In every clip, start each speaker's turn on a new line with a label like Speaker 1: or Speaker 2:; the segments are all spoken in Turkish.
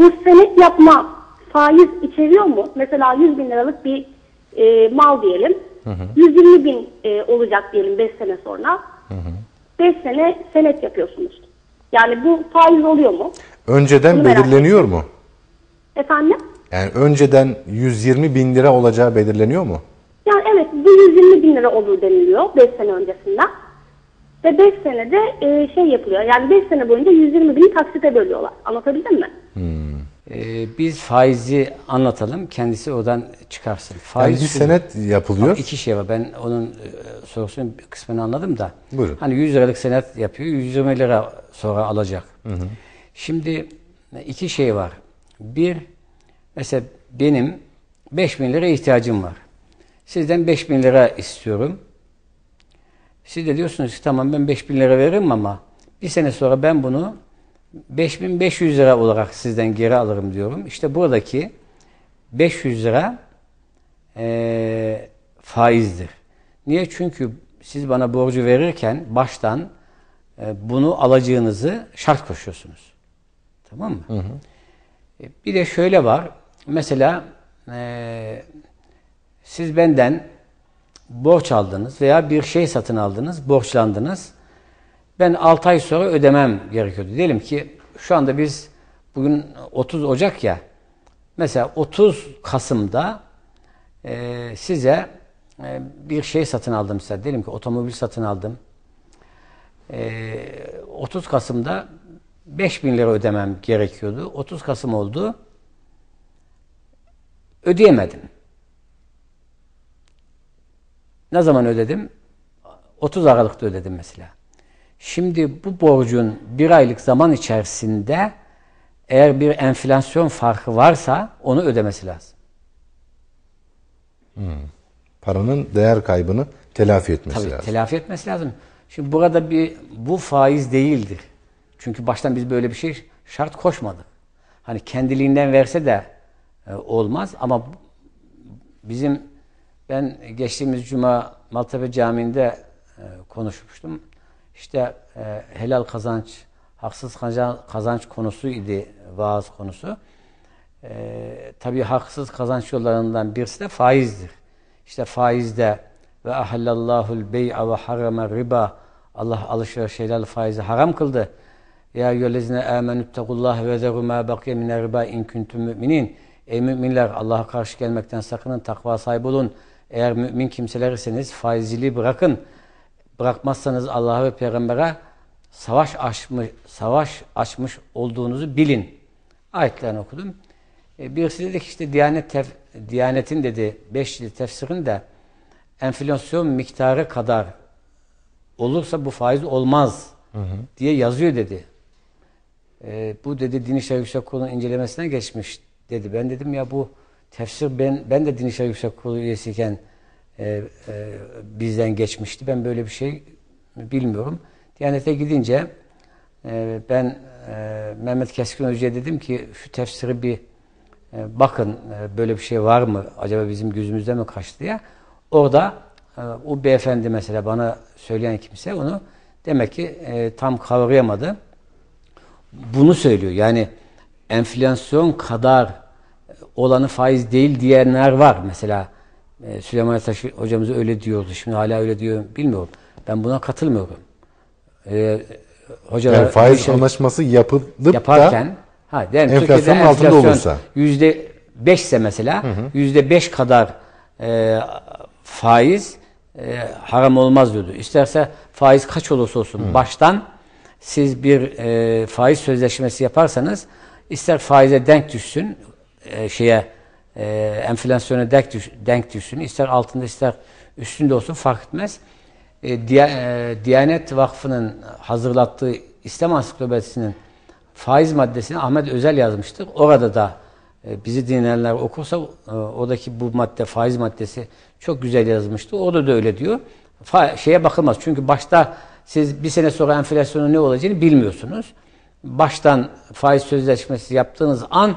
Speaker 1: bu senet yapma faiz içeriyor mu? Mesela 100 bin liralık bir e, mal diyelim. 120 bin e, olacak diyelim 5 sene sonra. 5 sene senet yapıyorsunuz. Yani bu faiz oluyor mu?
Speaker 2: Önceden
Speaker 1: Bunu
Speaker 2: belirleniyor mu?
Speaker 1: Efendim?
Speaker 2: Yani önceden 120 bin lira olacağı belirleniyor mu?
Speaker 1: Yani evet bu 120 bin lira olur deniliyor 5 sene öncesinden. Ve 5 senede e, şey yapılıyor. Yani 5 sene boyunca 120 bini taksite bölüyorlar. Anlatabildim mi?
Speaker 3: Ee, biz faizi anlatalım, kendisi oradan çıkarsın.
Speaker 2: Yani
Speaker 3: Faiz
Speaker 2: bir
Speaker 3: şu-
Speaker 2: senet yapılıyor.
Speaker 3: İki şey var. Ben onun e, sorusunun bir kısmını anladım da.
Speaker 2: Buyurun.
Speaker 3: Hani 100 liralık senet yapıyor, 120 lira sonra alacak. Şimdi e, iki şey var. Bir, mesela benim 5000 lira ihtiyacım var. Sizden 5000 lira istiyorum. Siz de diyorsunuz ki tamam ben 5000 lira veririm ama bir sene sonra ben bunu 5500 lira olarak sizden geri alırım diyorum. İşte buradaki 500 lira eee, faizdir. Niye? Çünkü siz bana borcu verirken baştan e, bunu alacağınızı şart koşuyorsunuz. Tamam mı? E, Bir de şöyle var. Mesela e, siz benden borç aldınız veya bir şey satın aldınız, borçlandınız. Ben 6 ay sonra ödemem gerekiyordu. Diyelim ki şu anda biz bugün 30 Ocak ya. Mesela 30 Kasım'da e, size e, bir şey satın aldım size. Diyelim ki otomobil satın aldım. E, 30 Kasım'da 5000 lira ödemem gerekiyordu. 30 Kasım oldu. Ödeyemedim. Ne zaman ödedim? 30 Aralık'ta ödedim mesela. Şimdi bu borcun bir aylık zaman içerisinde eğer bir enflasyon farkı varsa onu ödemesi lazım.
Speaker 2: Paranın değer kaybını telafi etmesi
Speaker 3: Tabii
Speaker 2: lazım.
Speaker 3: telafi etmesi lazım. Şimdi burada bir bu faiz değildir. Çünkü baştan biz böyle bir şey şart koşmadık. Hani kendiliğinden verse de e, olmaz ama bizim ben geçtiğimiz cuma Maltepe Camii'nde e, konuşmuştum. İşte e, helal kazanç, haksız kazanç, konusu idi vaaz konusu. E, tabii haksız kazanç yollarından birisi de faizdir. İşte faizde ve ahallallahul bey'a ve harrama riba Allah alışveriş helal faizi haram kıldı. Ya eyyühellezine amenüttegullah ve zeru ma bakiye mine riba in kuntum müminin. Ey müminler Allah'a karşı gelmekten sakının, takva sahibi olun. Eğer mümin kimselerseniz faizciliği bırakın. Bırakmazsanız Allah'a ve peygambere savaş açmış, savaş açmış olduğunuzu bilin. Ayetlerini okudum. E, birisi dedi ki işte Diyanet tef, Diyanet'in dedi 5 cilt tefsirinde enflasyon miktarı kadar olursa bu faiz olmaz diye yazıyor dedi. E, bu dedi Din İşleri Yüksek Kurulu'nun incelemesine geçmiş dedi. Ben dedim ya bu tefsir ben ben de Din İşleri Yüksek Kurulu üyesiyken e, e, bizden geçmişti. Ben böyle bir şey bilmiyorum. Diyanet'e gidince e, ben e, Mehmet Keskin Hoca'ya dedim ki şu tefsiri bir e, bakın e, böyle bir şey var mı? Acaba bizim gözümüzde mi kaçtı diye. Orada e, o beyefendi mesela bana söyleyen kimse onu demek ki e, tam kavrayamadı. Bunu söylüyor. Yani enflasyon kadar olanı faiz değil diyenler var. Mesela e, Süleyman Ataş hocamız öyle diyordu. Şimdi hala öyle diyor bilmiyorum. Ben buna katılmıyorum. E, hocalar
Speaker 2: Yani faiz
Speaker 3: işe
Speaker 2: anlaşması yapılıp
Speaker 3: yaparken
Speaker 2: da
Speaker 3: ha, diyelim Türkiye'de
Speaker 2: altında
Speaker 3: enflasyon
Speaker 2: olursa.
Speaker 3: Yüzde beşse mesela yüzde beş kadar e, faiz e, haram olmaz diyordu. İsterse faiz kaç olursa olsun baştan siz bir e, faiz sözleşmesi yaparsanız ister faize denk düşsün e, şeye e, enflasyona denk, düş, denk düşsün ister altında ister üstünde olsun fark etmez. E, Diya, e, Diyanet Vakfı'nın hazırlattığı İslam Ansiklopedisi'nin faiz maddesini Ahmet Özel yazmıştır. Orada da e, bizi dinleyenler okursa e, oradaki bu madde faiz maddesi çok güzel yazmıştı. Orada da öyle diyor. Fa şeye bakılmaz. Çünkü başta siz bir sene sonra enflasyonun ne olacağını bilmiyorsunuz. Baştan faiz sözleşmesi yaptığınız an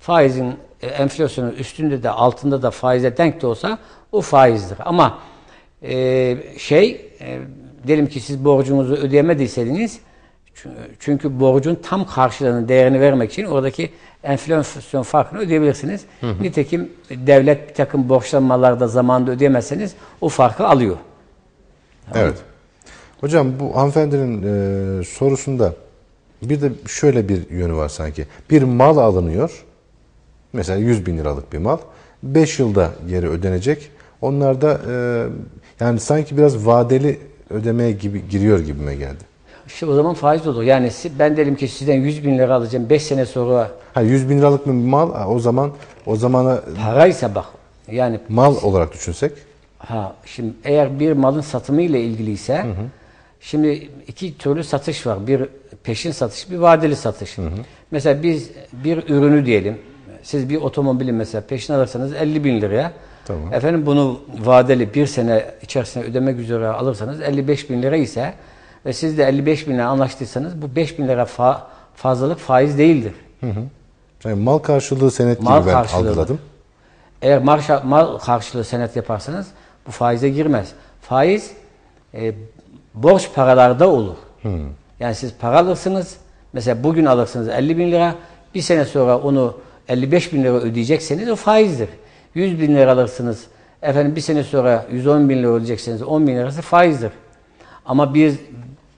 Speaker 3: faizin e, enflasyonun üstünde de altında da faize denk de olsa o faizdir. Ama e, şey e, diyelim ki siz borcunuzu ödeyemediyseniz Çünkü- borcun tam karşılığının değerini vermek için oradaki enflasyon farkını ödeyebilirsiniz. Nitekim devlet bir takım borçlanmalarda zamanında ödeyemezseniz o farkı alıyor.
Speaker 2: Evet. Hocam bu hanımefendinin e, sorusunda bir de şöyle bir yönü var sanki. Bir mal alınıyor. Mesela 100 bin liralık bir mal. 5 yılda geri ödenecek. Onlar da e, yani sanki biraz vadeli ödemeye gibi giriyor gibime geldi.
Speaker 3: İşte o zaman faiz olur. Yani ben dedim ki sizden 100 bin lira alacağım 5 sene sonra
Speaker 2: Ha 100 bin liralık bir mal ha, o zaman o zamana
Speaker 3: paraysa bak yani
Speaker 2: mal olarak düşünsek
Speaker 3: Ha, şimdi eğer bir malın satımı ile ilgiliyse, şimdi iki türlü satış var. Bir peşin satış, bir vadeli satış. Mesela biz bir ürünü diyelim, siz bir otomobili mesela peşin alırsanız 50 bin liraya,
Speaker 2: Tamam.
Speaker 3: efendim bunu vadeli bir sene içerisinde ödemek üzere alırsanız 55 bin lira ise ve siz de 55 bin lira anlaştıysanız bu 5 bin lira fa- fazlalık faiz değildir.
Speaker 2: yani mal karşılığı senet
Speaker 3: Mal
Speaker 2: gibi ben
Speaker 3: karşılığı.
Speaker 2: algıladım.
Speaker 3: Eğer marşa, mal karşılığı senet yaparsanız bu faize girmez. Faiz e, borç paralarda olur. Yani siz para alırsınız. Mesela bugün alırsınız 50 bin lira. Bir sene sonra onu 55 bin lira ödeyecekseniz o faizdir. 100 bin lira alırsınız. Efendim bir sene sonra 110 bin lira ödeyecekseniz 10 bin lirası faizdir. Ama bir,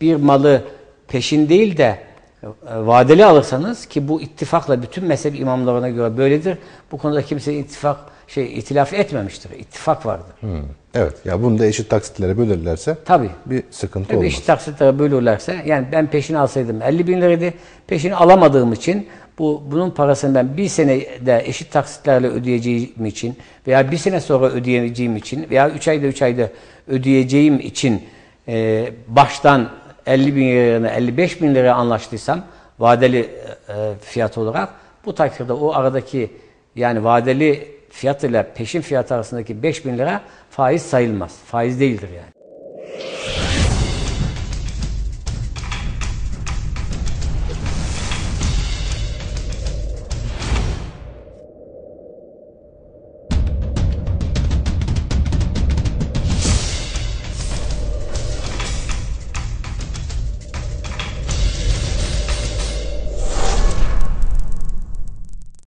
Speaker 3: bir malı peşin değil de e, vadeli alırsanız ki bu ittifakla bütün mezhep imamlarına göre böyledir. Bu konuda kimse ittifak şey itilaf etmemiştir. İttifak vardır.
Speaker 2: Hı. Evet. Ya bunu da eşit taksitlere bölürlerse
Speaker 3: Tabii.
Speaker 2: bir sıkıntı
Speaker 3: Tabii
Speaker 2: olmaz.
Speaker 3: eşit taksitlere bölürlerse yani ben peşini alsaydım 50 bin liraydı. Peşini alamadığım için bu bunun parasını ben bir senede eşit taksitlerle ödeyeceğim için veya bir sene sonra ödeyeceğim için veya 3 ayda 3 ayda ödeyeceğim için e, baştan 50 bin liraya 55 bin liraya anlaştıysam vadeli e, fiyat olarak bu takdirde o aradaki yani vadeli fiyat ile peşin fiyat arasındaki 5 bin lira faiz sayılmaz. Faiz değildir yani.